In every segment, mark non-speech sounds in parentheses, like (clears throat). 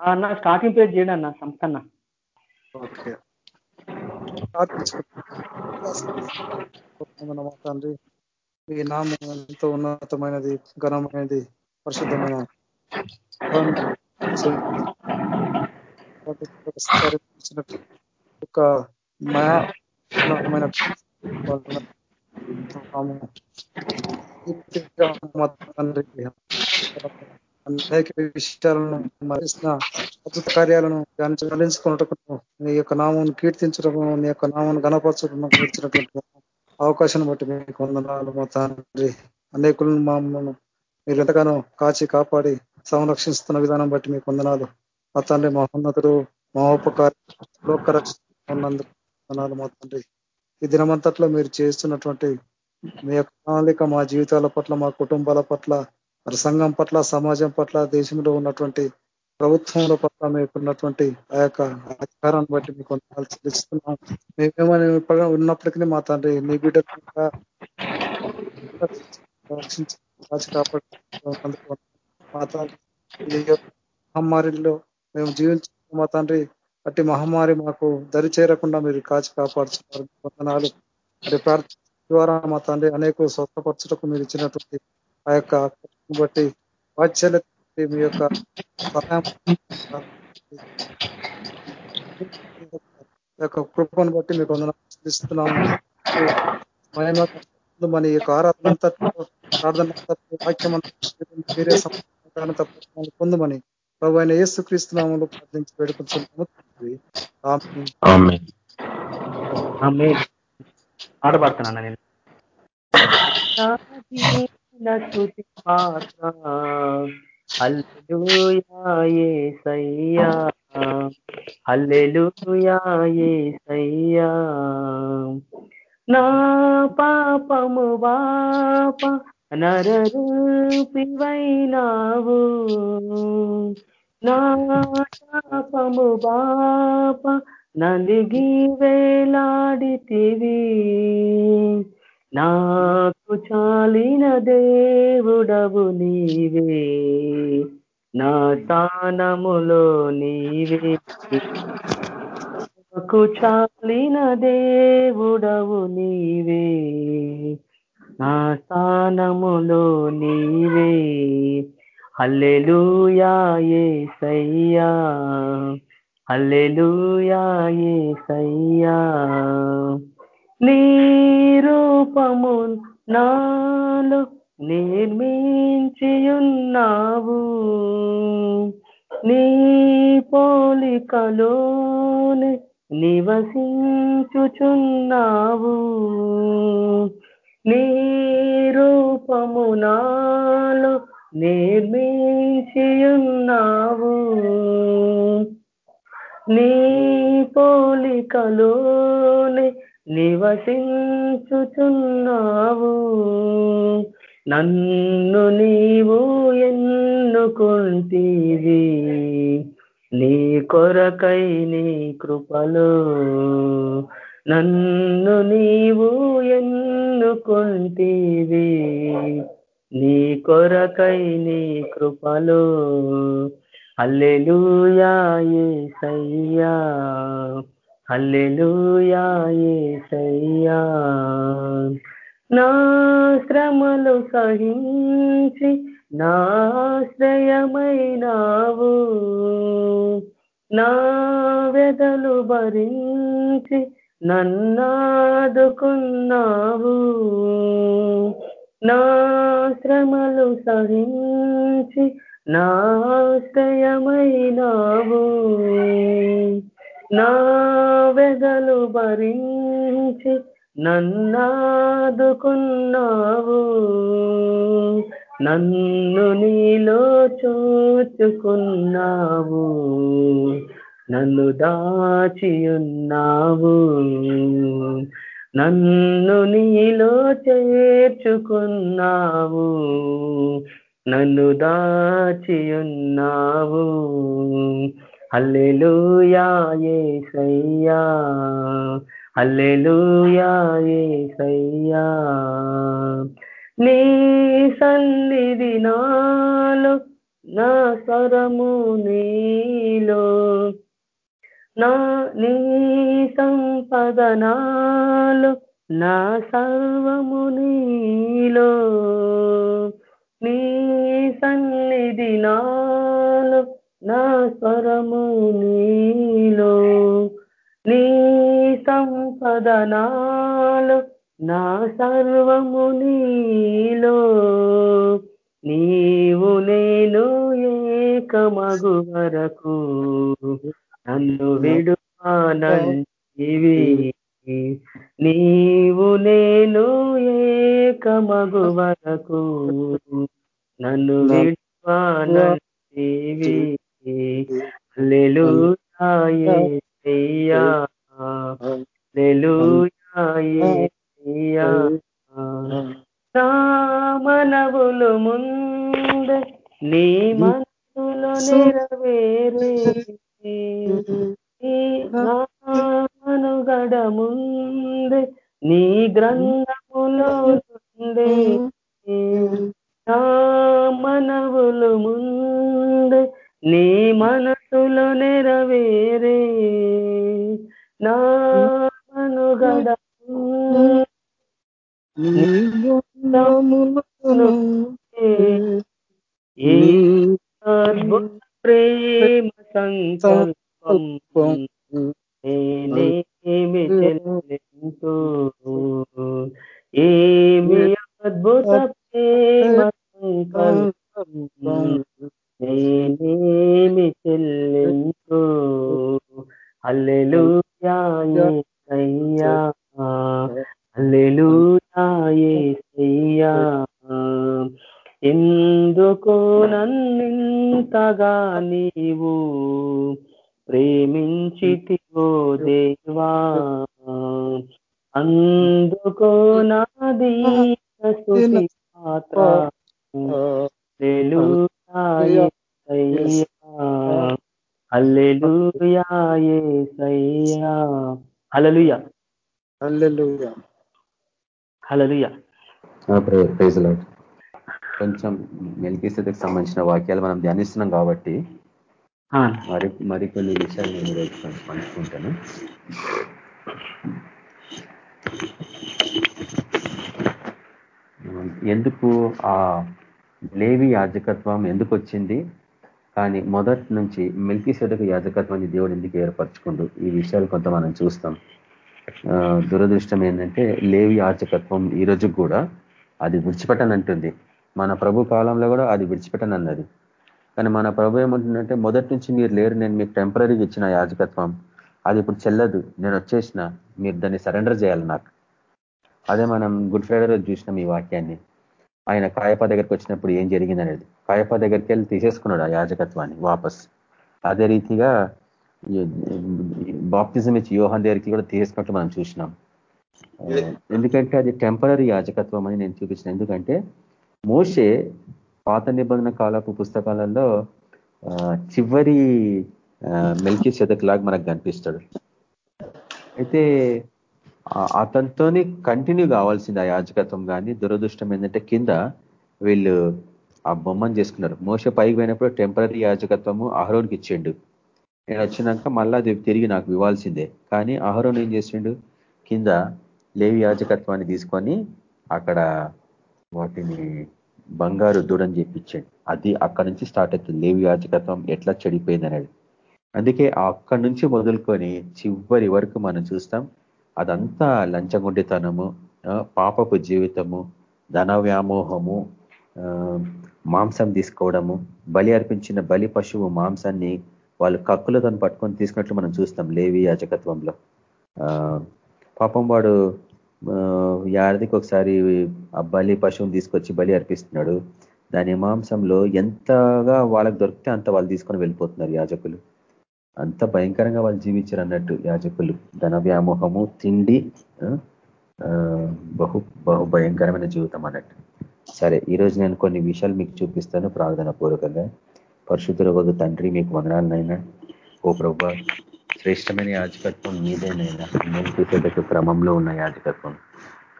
అన్న starting page చేయండి అన్న సంస్థ ఓకే. తండ్రి. ఈ నామం ఎంతో ఉన్నతమైనది ఘనమైనది పరిశుద్ధమైన (laughs) ఒక (laughs) (laughs) అనేక విషయాలను మరిస్తున్న అద్భుత కార్యాలను దాన్ని చెల్లించుకున్నట్టు నీ యొక్క నామం కీర్తించడం నీ యొక్క నామం గణపరచడం ఇచ్చినటువంటి అవకాశాన్ని బట్టి మీకు వందనాలు మా తండ్రి. అనేకులను మమ్మల్ని మీరు ఎంతగానో కాచి కాపాడి సంరక్షిస్తున్న విధానం బట్టి మీకు వందనాలు. మా తండ్రి మహోన్నతుడు మహోపకారి వందనాలు మా తండ్రి. ఈ దినమంతట్లో మీరు చేస్తున్నటువంటి మీ యొక్క ప్రణాళిక మా జీవితాల పట్ల మా కుటుంబాల పట్ల మరి సంఘం పట్ల సమాజం పట్ల దేశంలో ఉన్నటువంటి ప్రభుత్వంలో పట్ల మీకున్నటువంటి ఆ యొక్క అధికారాన్ని బట్టి మీకు చెల్లిస్తున్నాం. మేమేమని ఉన్నప్పటికీ మా తండ్రి మీ బిడ్డ కాపాడు మా తండ్రి మహమ్మారిలో మేము జీవించిన మా తండ్రి అట్టి మహమ్మారి మాకు దరి చేరకుండా మీరు కాచి కాపాడుతున్నారు. వందనాలు. మరి ప్రార్థన ద్వారా మా తండ్రి అనేక స్వస్థపరచుటకు మీరు ఇచ్చినటువంటి ఆ యొక్క బట్టి వాత్సల్య మీ యొక్క కృపను బట్టి మీకు వందనాలు మన యొక్క ఆరాధన ప్రార్థన వాక్యం మీరే పొందమని ప్రభు అయిన యేసు క్రీస్తునామంలో ప్రార్థించి వేడుకొచ్చున్నాము ఆట పాడుతున్నాను నేను. స్తుతి పాత్ర అల్లెలుయాయే సయ్యా అల్లెలుయాయే సయ్యా నా పాపము వాప నరూపివైనావు నా పాపము బాప నలిగి వేలాడితివి. నాకు చాలిన దేవుడవు నీవే. నా స్థానములో నీవే. నాకు చాలిన దేవుడవు నీవే. నా స్థానములో నీవే. హల్లెలూయాయే సయ్యా హల్లెలూయాయే సయ్యా నీ రూపము నాలో నిర్మించియున్నావు. నీ పోలికలోనే నివసించుచున్నావు. నీ రూపము నాలో నిర్మించియున్నావు. నీ పోలికలోనే నివసించుచున్నావు. నన్ను నీవు ఎన్నుకుంటీవి. నీ కొరకై నీ కృపలో నన్ను నీవు ఎన్నుకుంటీవి. నీ కొరకై నీ కృపలో హల్లెలూయాయే సయ్యా హల్లెలూయాయే నా శ్రమలు సహించి నాశ్రయమైనావు నా వెదలు భరించి నన్నాదుకున్నావు. నా శ్రమలు సహించి నాశ్రయమైనావు నా వెదలు భరించి నన్నాదుకున్నావు. నన్ను నీలో చూచుకున్నావు. నన్ను దాచియున్నావు. నన్ను నీలో చేర్చుకున్నావు. నన్ను దాచియున్నావు. హల్లెలూయాయే సయ్యా హల్లెలూయాయే సయ్యా నీ సన్నిధి నాలో నా స్వరము నీలో నా నీ సంపదనాలు నా సర్వము నీలో. నీ సన్నిధి నాలో నా స్వరము నీలో నీ సంపదనాలు నా సర్వము నీలో. నీవు నేను ఏకమగు వరకు నన్ను విడువానంటివి. నీవు నేను ఏకమగు వరకు నన్ను విడువానంటివి. మనవులు ముందు నీ మనసులో నెరవేరే. మనుగడ ముందే నీ గ్రంథములో నా మనవులు ముందే నీ మనసులో నెరవేరే నా మనుగడ ప్రేమ సంకల్పం నేనేమి చెల్లించు ఏమి అద్భుత ప్రేమ సంకల్పం నేనేమి చెల్లించు అల్లెలుయాయ్యా అల్లెలుయాయ్యా ఎందుకు నన్నింతగా నీవు ప్రేమించితివో దేవా అందుకో నాది స్తుతి పాత్ర అల్లెలుయాయ్యా హల్లెలూయా హల్లెలూయా హల్లెలూయా ప్రైజ్ లాడ్ కొంచెం మెలికిస్తకు సంబంధించిన వాక్యాలు మనం ధ్యానిస్తున్నాం కాబట్టి మరి మరికొన్ని విషయాలు నేను ఈరోజు పంచుకుంటాను. ఎందుకు ఆ లేవి యాజకత్వం ఎందుకు వచ్చింది కానీ మొదటి నుంచి మిల్కీ సెదకు యాజకత్వాన్ని దేవుడు ఎందుకు ఏర్పరచుకుండు? ఈ విషయాలు కొంత మనం చూస్తాం. దురదృష్టం ఏంటంటే లేవి యాజకత్వం ఈ కూడా అది విడిచిపెట్టనంటుంది మన ప్రభు కాలంలో కూడా అది విడిచిపెట్టనన్నది కానీ మన ప్రభు ఏమంటుందంటే మొదటి నుంచి మీరు లేరు నేను మీకు టెంపరీగా ఇచ్చిన యాజకత్వం. అది ఇప్పుడు చెల్లదు. నేను వచ్చేసిన మీరు దాన్ని సరెండర్ చేయాలి నాకు. అదే మనం గుడ్ ఫ్రైడే రోజు చూసినాం ఈ వాక్యాన్ని. ఆయన కాయప దగ్గరికి వచ్చినప్పుడు ఏం జరిగింది అనేది కాయప దగ్గరికి వెళ్ళి తీసేసుకున్నాడు ఆ యాజకత్వాన్ని వాపస్. అదే రీతిగా బాప్తిజం ఇచ్చి యోహన్ దగ్గరికి కూడా తీసుకున్నట్టు మనం చూసినాం. ఎందుకంటే అది టెంపరీ యాజకత్వం అని నేను చూపించిన. ఎందుకంటే మోసే పాత నిబంధన కాలపు పుస్తకాలలో చివరి మెల్కి లాగా మనకు కనిపిస్తాడు. అయితే అతనితోని కంటిన్యూ కావాల్సింది ఆ యాజకత్వం కానీ దురదృష్టం ఏంటంటే కింద వీళ్ళు ఆ బొమ్మను చేసుకున్నారు. మోస పైకి పోయినప్పుడు టెంపరీ యాజకత్వము అహరోన్కి ఇచ్చిండు. నేను వచ్చినాక మళ్ళీ అది తిరిగి నాకు ఇవ్వాల్సిందే. కానీ అహరోన్ ఏం చేసిండు? కింద లేవి యాజకత్వాన్ని తీసుకొని అక్కడ వాటిని బంగారు దూడని చెప్పించాడు అది అక్కడి నుంచి స్టార్ట్ అవుతుంది. లేవి యాజకత్వం ఎట్లా చెడిపోయింది అనేది అందుకే అక్కడి నుంచి మొదలుకొని చివరి వరకు మనం చూస్తాం అదంతా లంచగొండితనము పాపపు జీవితము ధన వ్యామోహము మాంసం తీసుకోవడము బలి అర్పించిన బలి పశువు మాంసాన్ని వాళ్ళు కక్కులతో పట్టుకొని తీసుకున్నట్లు మనం చూస్తాం లేవి యాజకత్వంలో. పాపం వాడు యాడికి ఒకసారి ఆ బలి పశువుని తీసుకొచ్చి బలి అర్పిస్తున్నాడు. దాని మాంసంలో ఎంతగా వాళ్ళకి దొరికితే అంత వాళ్ళు తీసుకొని వెళ్ళిపోతున్నారు యాజకులు. అంత భయంకరంగా వాళ్ళు జీవించారు అన్నట్టు యాజకులు. ధన వ్యామోహము తిండి బహు బహు భయంకరమైన జీవితం అన్నట్టు. సరే ఈరోజు నేను కొన్ని విషయాలు మీకు చూపిస్తాను ప్రార్థన పూర్వకంగా. పరిశుద్ధుల వద్ద తండ్రి మీకు వందనాలనైనా. ఓ ప్రభా శ్రేష్టమైన యాజకత్వం మీదేనైనా. మేల్కీసెదకు క్రమంలో ఉన్న యాజకత్వం.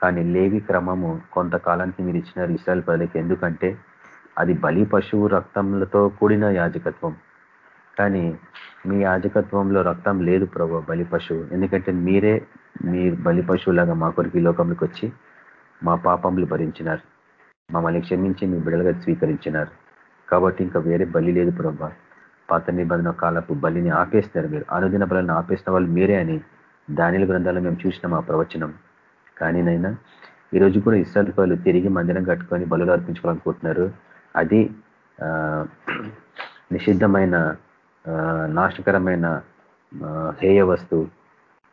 కానీ లేవి క్రమము కొంతకాలానికి మీరు ఇచ్చిన ఇస్రాయల్ ప్రజలకు ఎందుకంటే అది బలి పశువు రక్తములతో కూడిన యాజకత్వం. కానీ మీ యాజకత్వంలో రక్తం లేదు ప్రభు బలి పశువు. ఎందుకంటే మీరే మీ బలి పశువులాగా మా కొరికి లోకంలోకి వచ్చి మా పాపములు భరించినారు. మమ్మల్ని క్షమించి మీ బిడలుగా స్వీకరించినారు. కాబట్టి ఇంకా వేరే బలి లేదు ప్రభా. పాత నిబంధన కాలపు బలిని ఆపేస్తారు మీరు. అనుదిన బలిని ఆపేసిన వాళ్ళు మీరే అని దానిల గ్రంథాలు మేము చూసినాం ఆ ప్రవచనం. కానీ నైనా ఈరోజు కూడా ఇస్రాయల్ వాళ్ళు తిరిగి మందిరం కట్టుకొని బలులు అర్పించుకోవాలనుకుంటున్నారు అది (clears throat) నిషిద్ధమైన నాశకరమైన హేయ వస్తువు.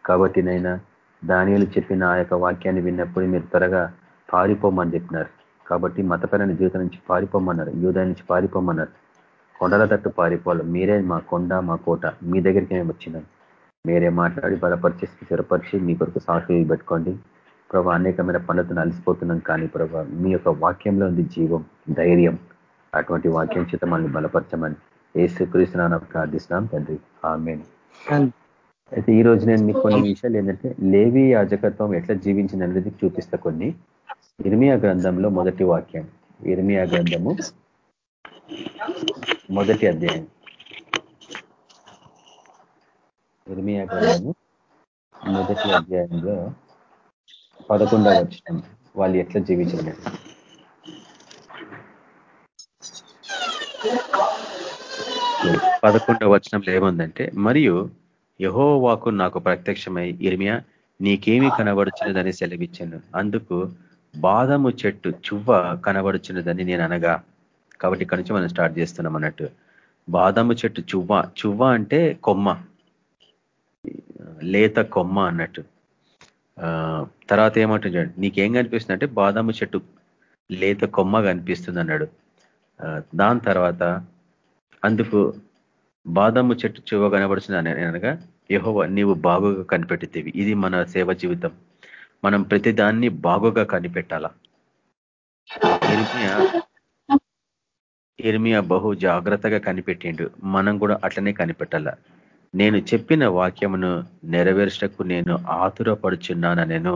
కాబట్టి నైనా దానిలు చెప్పిన ఆ యొక్క వాక్యాన్ని విన్నప్పుడు మీరు త్వరగా పారిపోమని చెప్పినారు. కాబట్టి మతపరమైన జీవితం నుంచి పారిపోమన్నారు యూదా నుంచి పారిపోమన్నారు. కొండల తట్టు పారిపోవాలి. మీరే మా కొండ మా కోట మీ దగ్గరికి మేము వచ్చినాం. మీరే మాట్లాడి బలపరిచి స్థిరపరిచి మీ కొరకు సాక్షి పెట్టుకోండి. ప్రభా అనేకమైన పనులతో అలసిపోతున్నాం కానీ ప్రభా మీ యొక్క వాక్యంలో ఉంది జీవం ధైర్యం. అటువంటి వాక్యం చేత మనల్ని బలపరచమని ఏసు కృష్ణ ప్రార్థిస్తున్నాం తండ్రి. ఆమె అయితే ఈ రోజు నేను మీకు కొన్ని విషయాలు ఏంటంటే లేవి యాజకత్వం ఎట్లా జీవించింది అనేది చూపిస్తా కొన్ని. ఇర్మియా గ్రంథంలో మొదటి వాక్యం. ఇర్మియా గ్రంథము మొదటి అధ్యాయం. ఇర్మియా గ్రంథము మొదటి అధ్యాయంలో పదకొండవ వచ్చిన వాళ్ళు ఎట్లా జీవించారు పదకొండవ వచనంలో ఏముందంటే మరియు యహోవాకు నాకు ప్రత్యక్షమై ఇర్మియా నీకేమి కనబడుచున్నదని సెలవిచ్చాను. అందుకు బాదము చెట్టు చువ్వ కనబడుచున్నదని నేను అనగా కాబట్టి ఇక్కడ నుంచి మనం స్టార్ట్ చేస్తున్నాం అన్నట్టు. బాదము చెట్టు చువ్వ చువ్వ అంటే కొమ్మ. లేత కొమ్మ అన్నట్టు. తర్వాత ఏమంటుంది నీకేం కనిపిస్తుంది? అంటే బాదాము చెట్టు లేత కొమ్మ కనిపిస్తుంది అన్నాడు. దాని తర్వాత అందుకు బాదము చెట్టు చువ్వ కనబడుతుంది అనగా యహోవ నీవు బాగుగా కనిపెట్టితేవి. ఇది మన సేవ జీవితం. మనం ప్రతిదాన్ని బాగుగా కనిపెట్టాల? ఇర్మియా ఇర్మియా బహు జాగ్రత్తగా కనిపెట్టిండు. మనం కూడా అట్లనే కనిపెట్టాల. నేను చెప్పిన వాక్యమును నెరవేర్చకు నేను ఆతురపడుచున్నాన నేను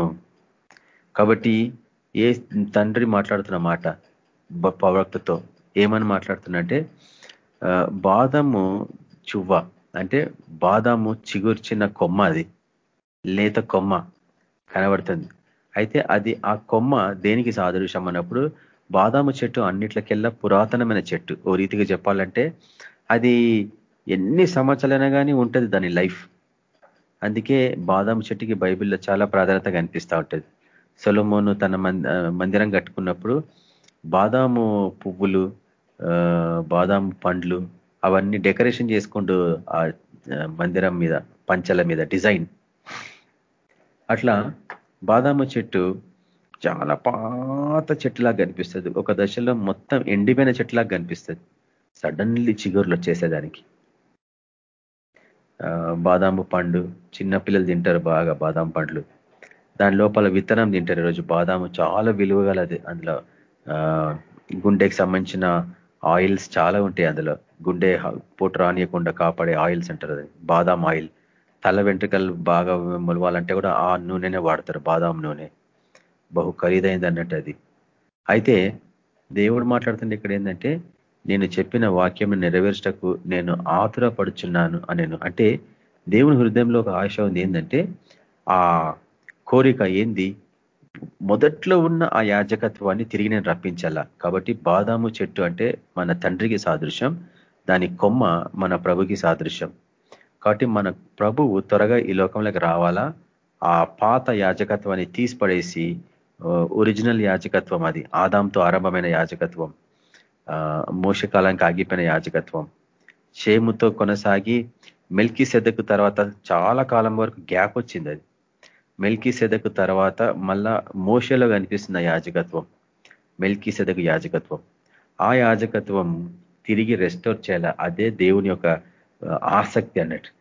కాబట్టి ఏ తండ్రి మాట్లాడుతున్న మాట ప్రవక్తతో ఏమని మాట్లాడుతున్నంటే బాదము చువ్వ. అంటే బాదాము చిగుర్చిన కొమ్మ అది. లేత కొమ్మ కనబడుతుంది. అయితే అది ఆ కొమ్మ దేనికి సాదృశ్యం అన్నప్పుడు బాదాము చెట్టు అన్నిట్లకెల్లా పురాతనమైన చెట్టు. ఓ రీతిగా చెప్పాలంటే అది ఎన్ని సంవత్సరాలైనా కానీ ఉంటుంది దాని లైఫ్. అందుకే బాదాము చెట్టుకి బైబిల్లో చాలా ప్రాధాన్యత కనిపిస్తూ ఉంటుంది. సొలమోను తన మందిరం కట్టుకున్నప్పుడు బాదాము పువ్వులు బాదాం పండ్లు అవన్నీ డెకరేషన్ చేసుకుంటూ ఆ మందిరం మీద పంచల మీద డిజైన్. అట్లా బాదాము చెట్టు చాలా పాత చెట్టులాగా కనిపిస్తుంది. ఒక దశలో మొత్తం ఎండిపోయిన చెట్టులాగా కనిపిస్తుంది. సడన్లీ చిగురులు వచ్చేసేదానికి. బాదాము పండు చిన్నపిల్లలు తింటారు బాగా బాదాం పండ్లు. దాని లోపల విత్తనం తింటారు ఈరోజు. బాదాము చాలా విలువ గలది. అందులో గుండెకి సంబంధించిన ఆయిల్స్ చాలా ఉంటాయి అందులో. గుండె పూట రానియకుండా కాపాడే ఆయిల్స్ అంటారు అది. బాదాం ఆయిల్. తల వెంట్రుకలు బాగా మొలవాలంటే కూడా ఆ నూనెనే వాడతారు బాదాం నూనె. బహు ఖరీదైంది అన్నట్టు అది. అయితే దేవుడు మాట్లాడుతుంది ఇక్కడ ఏంటంటే నేను చెప్పిన వాక్యం నెరవేర్చటకు నేను ఆతురపడుచున్నాను అనేను. అంటే దేవుని హృదయంలో ఒక ఆశ ఉంది ఏంటంటే ఆ కోరిక ఏంది? మొదట్లో ఉన్న ఆ యాజకత్వాన్ని తిరిగి నేను రప్పించాలా? కాబట్టి బాదాము చెట్టు అంటే మన తండ్రికి సాదృశ్యం దాని కొమ్మ మన ప్రభుకి సాదృశ్యం. కాబట్టి మన ప్రభువు త్వరగా ఈ లోకంలోకి రావాలా? ఆ పాత యాజకత్వాన్ని తీసిపడేసి ఒరిజినల్ యాజకత్వం అది ఆదాంతో ఆరంభమైన యాజకత్వం మోసకాలానికి ఆగిపోయిన యాజకత్వం. షేముతో కొనసాగి మెల్కి సెదకు తర్వాత చాలా కాలం వరకు గ్యాప్ వచ్చింది అది. మెల్కీ సెదకు తర్వాత మళ్ళా మోషలో కనిపిస్తున్న యాజకత్వం మెల్కీ సెదకు యాజకత్వం. ఆ యాజకత్వం తిరిగి రెస్టోర్ చేయాల అదే దేవుని యొక్క ఆసక్తి అన్నట్టు.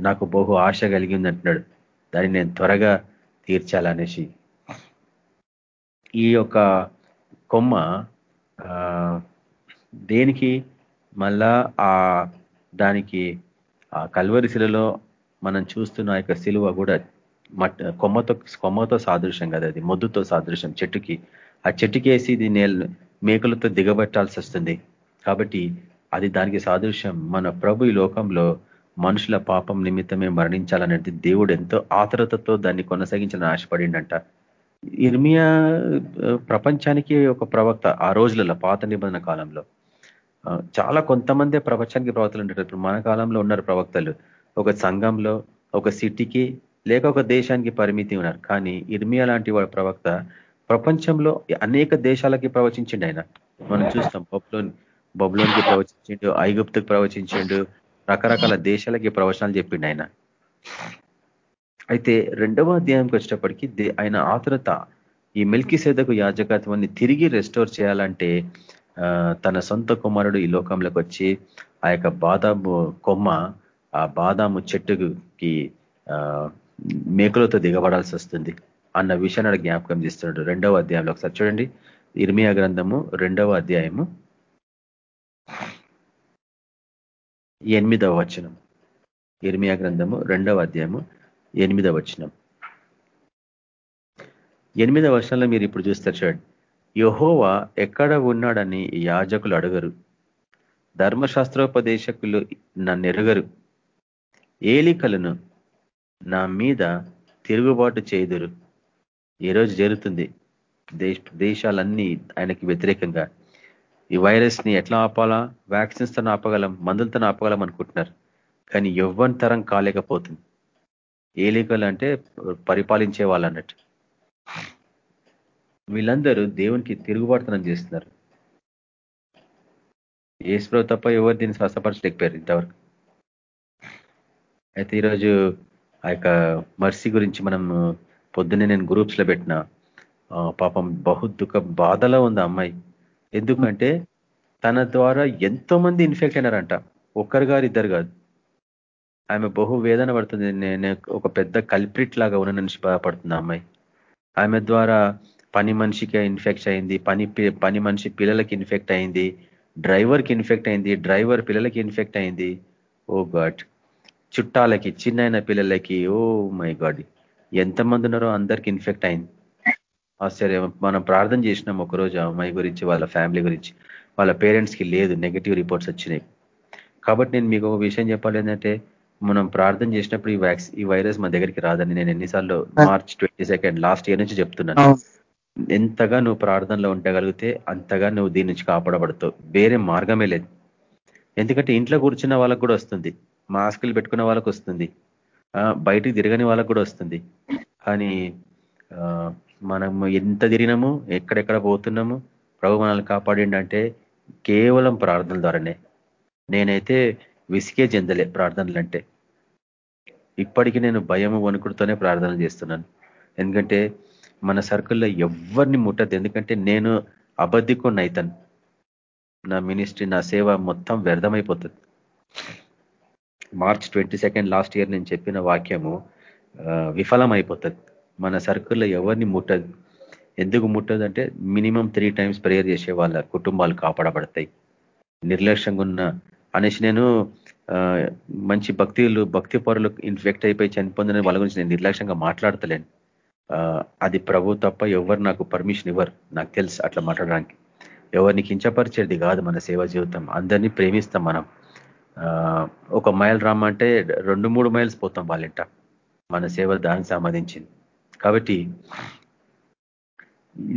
నాకు బహు ఆశ కలిగింది అంటున్నాడు దాన్ని నేను త్వరగా తీర్చాలనేసి. ఈ యొక్క కొమ్మ దేనికి? మళ్ళా ఆ దానికి ఆ కల్వరిశిలలో మనం చూస్తున్న యొక్క సిలువ కూడా మట్ కొమ్మతో కొమ్మతో సాదృశ్యం కదా అది మొద్దుతో సాదృశ్యం చెట్టుకి. ఆ చెట్టుకి వేసి ఇది మేకలతో దిగబట్టాల్సి వస్తుంది. కాబట్టి అది దానికి సాదృశ్యం. మన ప్రభు ఈ లోకంలో మనుషుల పాపం నిమిత్తమే మరణించాలనేది దేవుడు ఎంతో ఆతరతతో దాన్ని కొనసాగించాలని ఆశపడిండంట. ఇర్మియా ప్రపంచానికి ఒక ప్రవక్త ఆ రోజులలో పాత నిబంధన కాలంలో. చాలా కొంతమందే ప్రపంచానికి ప్రవక్తలు ఉంటారు మన కాలంలో ఉన్నారు ప్రవక్తలు. ఒక సంఘంలో ఒక సిటీకి లేక ఒక దేశానికి పరిమితి ఉన్నారు. కానీ ఇర్మియా లాంటి వాడు ప్రవక్త ప్రపంచంలో అనేక దేశాలకి ప్రవచించిండు ఆయన. మనం చూస్తాం బొబ్లోని బొబ్లోనికి ప్రవచించిండు ఐగుప్తుకు ప్రవచించిండు రకరకాల దేశాలకి ప్రవచనాలు చెప్పిండు ఆయన. అయితే రెండవ అధ్యాయంకి వచ్చేటప్పటికి ఆయన ఆతురత ఈ మెల్కి సేదకు యాజకత్వాన్ని తిరిగి రెస్టోర్ చేయాలంటే తన సొంత కుమారుడు ఈ లోకంలోకి వచ్చి ఆ యొక్క బాధ కొమ్మ ఆ బాదాము చెట్టుకి మేకలతో దిగబడాల్సి వస్తుంది అన్న విషయాన్ని జ్ఞాపకం చేస్తున్నాడు. రెండవ అధ్యాయంలో ఒకసారి చూడండి. ఇర్మియా గ్రంథము రెండవ అధ్యాయము ఎనిమిదవ వచనం. ఇర్మియా గ్రంథము రెండవ అధ్యాయము ఎనిమిదవ వచనం. ఎనిమిదవ వర్షంలో మీరు ఇప్పుడు చూస్తారు చూడండి. యహోవా ఎక్కడ ఉన్నాడని యాజకులు అడగరు. ధర్మశాస్త్రోపదేశకులు నన్ను ఎరగరు ఏలికలను నా మీద తిరుగుబాటు చేదురు ఈరోజు జరుగుతుంది. దేశ దేశాలన్నీ ఆయనకి వ్యతిరేకంగా. ఈ వైరస్ని ఎట్లా ఆపాలా? వ్యాక్సిన్స్తో ఆపగలం మందులతో ఆపగలం అనుకుంటున్నారు. కానీ ఎవ్వని తరం కాలేకపోతుంది. ఏలికలు అంటే పరిపాలించే వాళ్ళు అన్నట్టు. వీళ్ళందరూ దేవునికి తిరుగుబాటుతనం చేస్తున్నారు. ఏసుప్రభు తప్ప ఎవరు దీన్ని స్వస్థపరచలేకపోయారు ఇంతవరకు. అయితే ఈరోజు ఆ యొక్క మర్సీ గురించి మనం పొద్దున్నే నేను గ్రూప్స్లో పెట్టిన పాపం బహు దుఃఖ బాధలో ఉంది అమ్మాయి. ఎందుకంటే తన ద్వారా ఎంతో మంది ఇన్ఫెక్ట్ అయినారంట. ఒక్కరు గారు ఇద్దరు కాదు. ఆమె బహు వేదన పడుతుంది. నేను ఒక పెద్ద కల్ప్రిట్ లాగా ఉన్న నుంచి బాధపడుతుంది అమ్మాయి. ఆమె ద్వారా పని మనిషికి ఇన్ఫెక్ట్ అయింది. పని పని మనిషి పిల్లలకి ఇన్ఫెక్ట్ అయింది. డ్రైవర్కి ఇన్ఫెక్ట్ అయింది. డ్రైవర్ పిల్లలకి ఇన్ఫెక్ట్ అయింది. Oh god. చుట్టాలకి చిన్న పిల్లలకి ఓ మై గాడ్. ఎంతమంది ఉన్నారో అందరికి ఇన్ఫెక్ట్ అయింది. ఆశ్చర్యం. మనం ప్రార్థన చేసినాం ఒకరోజు అమ్మాయి గురించి వాళ్ళ ఫ్యామిలీ గురించి. వాళ్ళ పేరెంట్స్కి లేదు నెగిటివ్ రిపోర్ట్స్ వచ్చినాయి. కాబట్టి నేను మీకు ఒక విషయం చెప్పాలి ఏంటంటే మనం ప్రార్థన చేసినప్పుడు ఈ వ్యాక్స్ ఈ వైరస్ మన దగ్గరికి రాదని నేను ఎన్నిసార్లు March twenty second last year నుంచి చెప్తున్నాను. ఎంతగా నువ్వు ప్రార్థనలో ఉండగలిగితే అంతగా నువ్వు దీని నుంచి కాపాడబడతావు. వేరే మార్గమే లేదు. ఎందుకంటే ఇంట్లో కూర్చున్న వాళ్ళకు కూడా వస్తుంది. మాస్కులు పెట్టుకున్న వాళ్ళకు వస్తుంది. బయటికి తిరగని వాళ్ళకు కూడా వస్తుంది. కానీ మనము ఎంత తిరిగినాము ఎక్కడెక్కడ పోతున్నాము ప్రభు మనల్ని కాపాడిండంటే కేవలం ప్రార్థనల ద్వారానే. నేనైతే విసికే చెందలే ప్రార్థనలు అంటే ఇప్పటికీ నేను భయము వణుకుడుతోనే ప్రార్థనలు చేస్తున్నాను. ఎందుకంటే మన సర్కిల్లో ఎవరిని ముట్టద్దు. ఎందుకంటే నేను అబద్ధికొని అయితాను. నా మినిస్ట్రీ నా సేవ మొత్తం వ్యర్థమైపోతుంది. March twenty second last year నేను చెప్పిన వాక్యము విఫలం అయిపోతుంది మన సర్కిల్లో ఎవరిని ముట్టదు. ఎందుకు ముట్టదంటే మినిమం త్రీ టైమ్స్ ప్రేయర్ చేసే వాళ్ళ కుటుంబాలు కాపాడబడతాయి. నిర్లక్ష్యంగా ఉన్న అనేసి నేను మంచి భక్తులు భక్తి పరులు ఇన్ఫెక్ట్ అయిపోయి చనిపోందని వాళ్ళ గురించి నేను నిర్లక్ష్యంగా మాట్లాడతలేను. అది ప్రభు తప్ప ఎవరు నాకు పర్మిషన్ ఇవ్వరు. నాకు తెలుసు అట్లా మాట్లాడడానికి. ఎవరిని కించపరిచేది కాదు మన సేవా జీవితం. అందరినీ ప్రేమిస్తాం మనం. ఒక మైల్ రమ్మంటే రెండు మూడు మైల్స్ పోతాం వాళ్ళింట. మన సేవ దానికి సంబంధించింది. కాబట్టి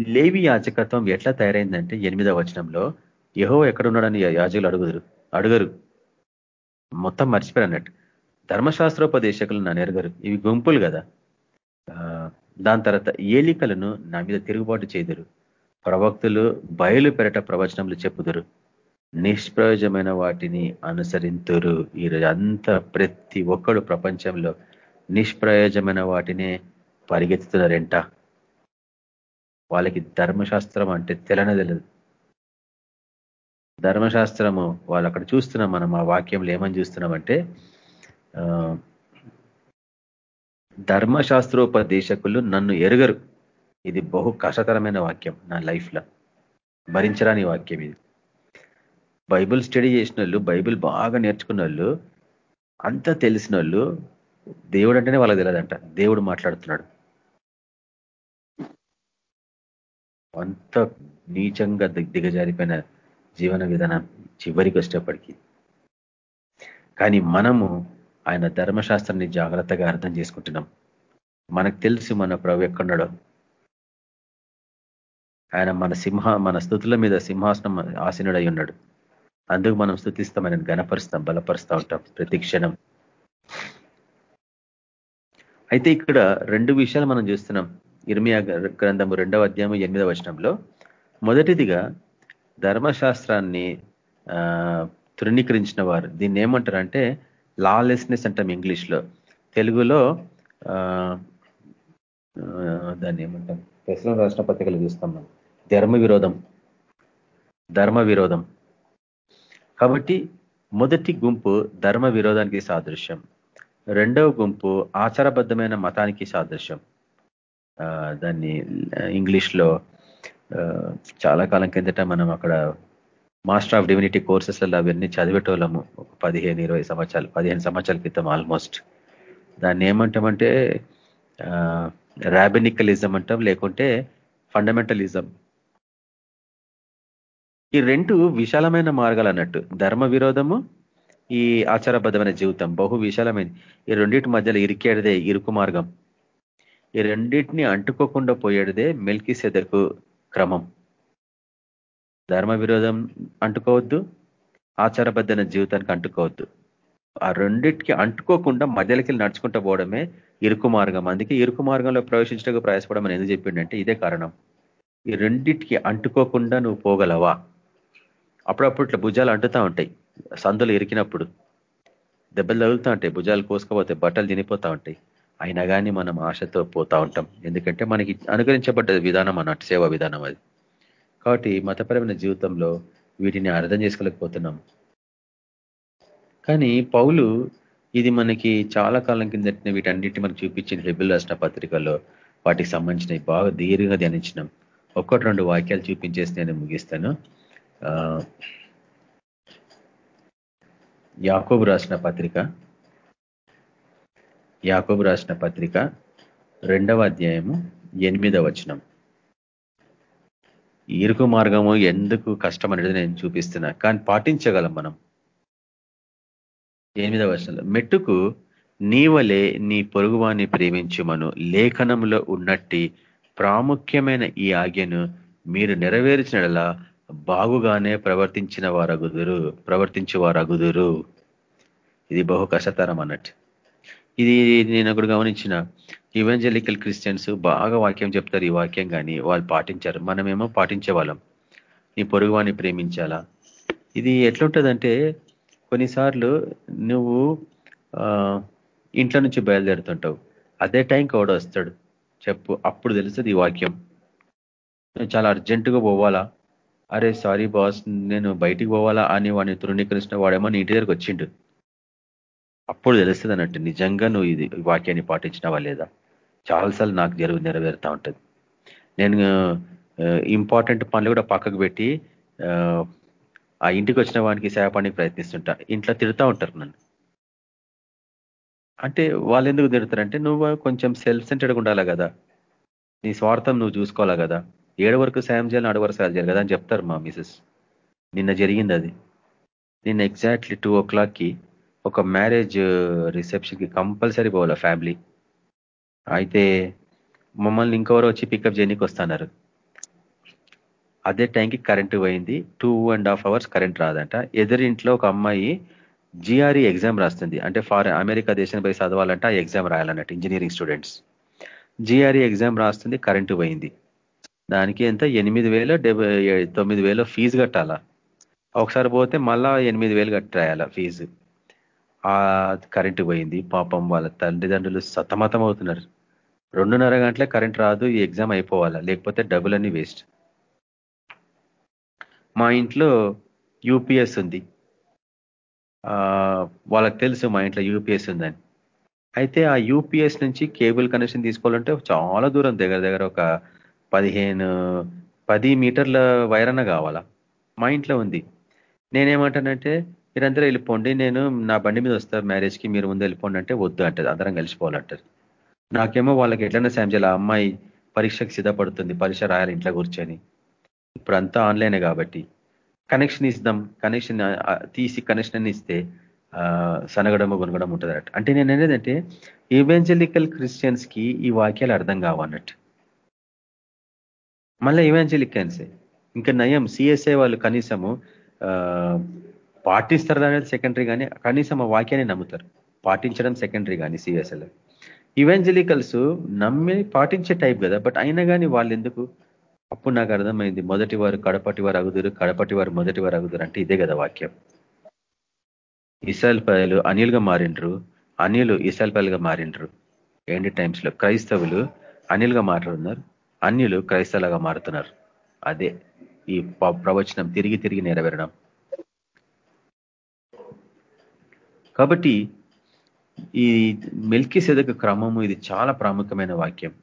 లేవి యాచకత్వం ఎట్లా తయారైందంటే ఎనిమిదవ వచనంలో యహో ఎక్కడున్నాడని యాజకులు అడుగుదరు అడుగరు. మొత్తం మర్చిపోయారు అన్నట్టు. ధర్మశాస్త్రోపదేశకులు నన్ను ఎరగరు. ఇవి గుంపులు కదా. దాని తర్వాత ఏలికలను నా మీద తిరుగుబాటు చేదురు. ప్రవక్తులు బయలు పెరట ప్రవచనములు చెప్పుదురు. నిష్ప్రయోజమైన వాటిని అనుసరింతురు. ఈరోజు అంతా ప్రతి ఒక్కడు ప్రపంచంలో నిష్ప్రయోజమైన వాటినే పరిగెత్తుతున్నారంట. వాళ్ళకి ధర్మశాస్త్రం అంటే తెలన తెలియదు ధర్మశాస్త్రము వాళ్ళు అక్కడ చూస్తున్నాం మనం ఆ వాక్యంలో ఏమని చూస్తున్నామంటే ధర్మశాస్త్రోపదేశకులు నన్ను ఎరుగరు. ఇది బహు కష్టతరమైన వాక్యం నా లైఫ్లో. భరించరాని వాక్యం ఇది. బైబిల్ స్టడీ చేసిన వాళ్ళు బైబిల్ బాగా నేర్చుకున్న వాళ్ళు అంతా తెలిసిన వాళ్ళు దేవుడు అంటేనే వాళ్ళకి తెలియదంట. దేవుడు మాట్లాడుతున్నాడు. అంత నీచంగా దిగజారిపోయిన జీవన విధానం చివరికి వచ్చేటప్పటికీ. కానీ మనము ఆయన ధర్మశాస్త్రాన్ని జాగ్రత్తగా అర్థం చేసుకుంటున్నాం. మనకు తెలుసు మన ప్రభు ఎక్కడున్నాడో. ఆయన మన సింహ మన స్థుతుల మీద సింహాసనం ఆసీనుడై ఉన్నాడు. అందుకు మనం స్థుతిస్తాం ఆయన ఘనపరుస్తాం బలపరుస్తూ ఉంటాం ప్రతి క్షణం. అయితే ఇక్కడ రెండు విషయాలు మనం చూస్తున్నాం. ఇర్మియా గ్రంథము రెండవ అధ్యాయం ఎనిమిదవ వచనంలో. మొదటిదిగా ధర్మశాస్త్రాన్ని తృణీకరించిన వారు. దీన్ని ఏమంటారంటే లాలెస్నెస్ అంటాం ఇంగ్లీష్లో. తెలుగులో దాన్ని ఏమంటాం? ప్రశ్న రాష్ట్ర పత్రికలు చూస్తాం మనం. ధర్మ విరోధం ధర్మ విరోధం కాబట్టి మొదటి గుంపు ధర్మ విరోధానికి సాదృశ్యం. రెండవ గుంపు ఆచారబద్ధమైన మతానికి సాదృశ్యం. దాన్ని ఇంగ్లీష్లో చాలా కాలం కిందట మనం అక్కడ మాస్టర్ ఆఫ్ డివినిటీ కోర్సెస్లలో అవన్నీ చదివేటోళ్ళము. ఒక పదిహేను ఇరవై సంవత్సరాలు పదిహేను సంవత్సరాల క్రితం ఆల్మోస్ట్ దాన్ని ఏమంటామంటే ర్యాబినికలిజం అంటాం లేకుంటే ఫండమెంటలిజం ఈ రెండు విశాలమైన మార్గాలు అన్నట్టు. ధర్మ విరోధము ఈ ఆచారబద్ధమైన జీవితం బహు విశాలమైంది ఈ రెండింటి మధ్యలో ఇరికేడదే ఇరుకు మార్గం. ఈ రెండింటిని అంటుకోకుండా పోయేడదే మెల్కి సెదకు క్రమం. ధర్మ విరోధం అంటుకోవద్దు ఆచారబద్ధమైన జీవితానికి అంటుకోవద్దు. ఆ రెండింటికి అంటుకోకుండా మధ్యలోకి నడుచుకుంటూ పోవడమే ఇరుకు మార్గం. అందుకే ఇరుకు మార్గంలో ప్రవేశించడానికి ప్రయాసపడమని ఎందుకు చెప్పిండంటే ఇదే కారణం. ఈ రెండింటికి అంటుకోకుండా నువ్వు పోగలవా? అప్పుడప్పుడు ఇట్లా భుజాలు అంటుతూ ఉంటాయి. సందులు ఇరికినప్పుడు దెబ్బలు తగులుతూ ఉంటాయి. భుజాలు కోసుకపోతే బట్టలు తినిపోతూ ఉంటాయి. అయినా కానీ మనం ఆశతో పోతా ఉంటాం. ఎందుకంటే మనకి అనుకరించబడ్డ విధానం అన్నట్టు సేవా విధానం అది. కాబట్టి మతపరమైన జీవితంలో వీటిని అర్థం చేసుకోలేకపోతున్నాం. కానీ పౌలు ఇది మనకి చాలా కాలం కిందటిన వీటన్నిటి మనకు చూపించిన హెబిల్ రాసిన పత్రికల్లో వాటికి సంబంధించినవి. బాగా దీర్ఘంగా ధ్యానించినాం. ఒక్కటి రెండు వాక్యాలు చూపించేసి నేను ముగిస్తాను. యాకోబు రాసిన పత్రిక యాకోబు రాసిన పత్రిక రెండవ అధ్యాయము ఎనిమిదవ వచనం. ఇరుకు మార్గము ఎందుకు కష్టం అనేది నేను చూపిస్తున్నా కానీ పాటించగలం మనం. ఎనిమిదవ వచనంలో మెట్టుకు నీవలే నీ పొరుగువాన్ని ప్రేమించుమను లేఖనంలో ఉన్నట్టి ప్రాముఖ్యమైన ఈ ఆజ్ఞను మీరు నెరవేర్చినలా బాగుగానే ప్రవర్తించిన వారగుదురు ప్రవర్తించే వారగుదురు ఇది బహు కష్టతరం అన్నట్టు. ఇది నేను ఒకటి గమనించిన ఇవెంజలికల్ క్రిస్టియన్స్ బాగా వాక్యం చెప్తారు ఈ వాక్యం కానీ వాళ్ళు పాటించారు. మనమేమో పాటించే వాళ్ళం నీ పొరుగువాన్ని ప్రేమించాలా? ఇది ఎట్లుంటుందంటే కొన్నిసార్లు నువ్వు ఇంట్లో నుంచి బయలుదేరుతుంటావు. అదే టైంకి కూడా వస్తాడు. చెప్పు అప్పుడు తెలుస్తుంది ఈ వాక్యం. చాలా అర్జెంటుగా పోవాలా? అరే సారీ బాస్ నేను బయటికి పోవాలా అని వాడిని తృణీకరించిన వాడేమో నీ ఇంటి దగ్గరకు వచ్చిండు. అప్పుడు తెలుస్తుంది అన్నట్టు నిజంగా నువ్వు ఇది వాక్యాన్ని పాటించినావా లేదా? చాలాసార్లు నాకు జరుగు నెరవేరుతూ ఉంటుంది. నేను ఇంపార్టెంట్ పనులు కూడా పక్కకు పెట్టి ఆ ఇంటికి వచ్చిన వానికి సేవపడానికి ప్రయత్నిస్తుంటా. ఇంట్లో తిడుతూ ఉంటారు నన్ను. అంటే వాళ్ళు ఎందుకు తిడతారంటే నువ్వు కొంచెం సెల్ఫ్ సెంటర్డ్గా ఉండాలి కదా. నీ స్వార్థం నువ్వు చూసుకోవాలా కదా. ఏడు వరకు సాయం చేయాలి ఆడు వరకు సాయం చేయాలి కదా అని చెప్తారు మా మిసెస్ నిన్న జరిగింది అది. నిన్న ఎగ్జాక్ట్లీ టూ ఓ క్లాక్కి ఒక మ్యారేజ్ రిసెప్షన్కి కంపల్సరీ పోవాల ఫ్యామిలీ అయితే మమ్మల్ని ఇంకెవరో వచ్చి పికప్ చేయడానికి వస్తున్నారు. అదే టైంకి కరెంటు పోయింది. Two and half hours current రాదంట. ఎదురింట్లో ఒక అమ్మాయి జిఆర్ఈ ఎగ్జామ్ రాస్తుంది. అంటే ఫారెన్ అమెరికా దేశం పోయి చదవాలంటే ఆ ఎగ్జామ్ రాయాలన్నట్టు ఇంజనీరింగ్ స్టూడెంట్స్ జిఆర్ఈ ఎగ్జామ్ రాస్తుంది కరెంటు పోయింది. దానికి ఎంత? ఎనిమిది వేలు డెబ్బై తొమ్మిది వేలు ఫీజు కట్టాలా? ఒకసారి పోతే మళ్ళా ఎనిమిది వేలు కట్టాయాల ఫీజు? ఆ కరెంటు పోయింది. పాపం వాళ్ళ తల్లిదండ్రులు సతమతం అవుతున్నారు. రెండున్నర గంటలే కరెంట్ రాదు ఈ ఎగ్జామ్ అయిపోవాలా? లేకపోతే డబ్బులన్నీ వేస్ట్. మా ఇంట్లో యూపీఎస్ ఉంది. వాళ్ళకి తెలుసు మా ఇంట్లో యూపీఎస్ ఉందని. అయితే ఆ యూపీఎస్ నుంచి కేబుల్ కనెక్షన్ తీసుకోవాలంటే చాలా దూరం దగ్గర దగ్గర ఒక పదిహేను పది మీటర్ల వైరన్న కావాలా? మా ఇంట్లో ఉంది. నేనేమంటానంటే మీరందరూ వెళ్ళిపోండి నేను నా బండి మీద వస్తా మ్యారేజ్కి మీరు ముందు వెళ్ళిపోండి అంటే వద్దు అంటది. అందరం కలిసిపోవాలంటారు నాకేమో వాళ్ళకి ఎట్లన్నా సాయం చేయాలి. అమ్మాయి పరీక్షకు సిద్ధపడుతుంది. పరీక్ష రాయాలి ఇంట్లో కూర్చొని. ఇప్పుడు అంతా ఆన్లైనే కాబట్టి. కనెక్షన్ ఇస్తాం. కనెక్షన్ తీసి కనెక్షన్ ఇస్తే సనగడము కొనగడం ఉంటుంది అంటే నేను అనేదంటే ఈవెంజలికల్ క్రిస్టియన్స్కి ఈ వాక్యాలు అర్థం కావన్నట్టు. మళ్ళీ ఈవెంజలికన్సే ఇంకా నయం సిఎస్ఐ వాళ్ళు కనీసము పాటిస్తారు అనేది సెకండరీ కానీ కనీసం ఆ వాక్యాన్ని నమ్ముతారు. పాటించడం సెకండరీ కానీ సిఎస్ఐలో ఇవాంజలికల్స్ నమ్మి పాటించే టైప్ కదా బట్ అయినా కానీ వాళ్ళు ఎందుకు? అప్పుడు నాకు అర్థమైంది మొదటి వారు కడపటి వారు అగుదురు కడపటి వారు మొదటి వారు అగుదురు అంటే ఇదే కదా వాక్యం. ఇసాల్ పదలు అనిల్గా మారిండ్రు అనిలు ఇసాల్ పదలుగా మారిండ్రు. ఎండి టైమ్స్లో? క్రైస్తవులు అనిల్గా మాట్లాడుతున్నారు అన్యులు క్రైస్తవులుగా మారుతున్నారు. అదే ఈ ప్రవచనం తిరిగి తిరిగి నెరవేరడం. కాబట్టి ఈ మెల్కి సెదక క్రమము ఇది చాలా ప్రాముఖ్యమైన వాక్యం.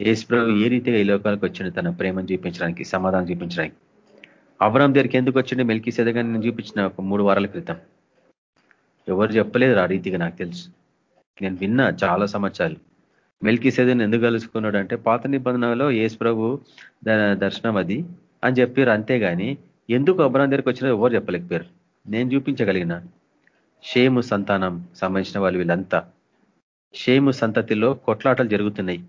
ఏసుప్రభు ఏ రీతిగా ఈ లోకాలకు వచ్చిండు? తన ప్రేమను చూపించడానికి సమాధానం చూపించడానికి. అవరం దగ్గరికి ఎందుకు వచ్చిండే? మెల్కి సెదగాన్ని నేను చూపించిన ఒక మూడు వారాల క్రితం. ఎవరు చెప్పలేదు ఆ రీతిగా నాకు తెలుసు. నేను విన్నా చాలా సంవత్సరాలు. మెల్కి సేదని ఎందుకు కలుసుకున్నాడు అంటే పాత నిబంధనలో యేసు ప్రభు దర్శనం అది అని చెప్పారు అంతేగాని ఎందుకు అబ్రాహం దగ్గరికి వచ్చినా ఎవరు చెప్పలేకపోయారు? నేను చూపించగలిగిన. షేము సంతానం సంబంధించిన వాళ్ళు వీళ్ళంతా. షేము సంతతిలో కొట్లాటలు జరుగుతున్నాయి.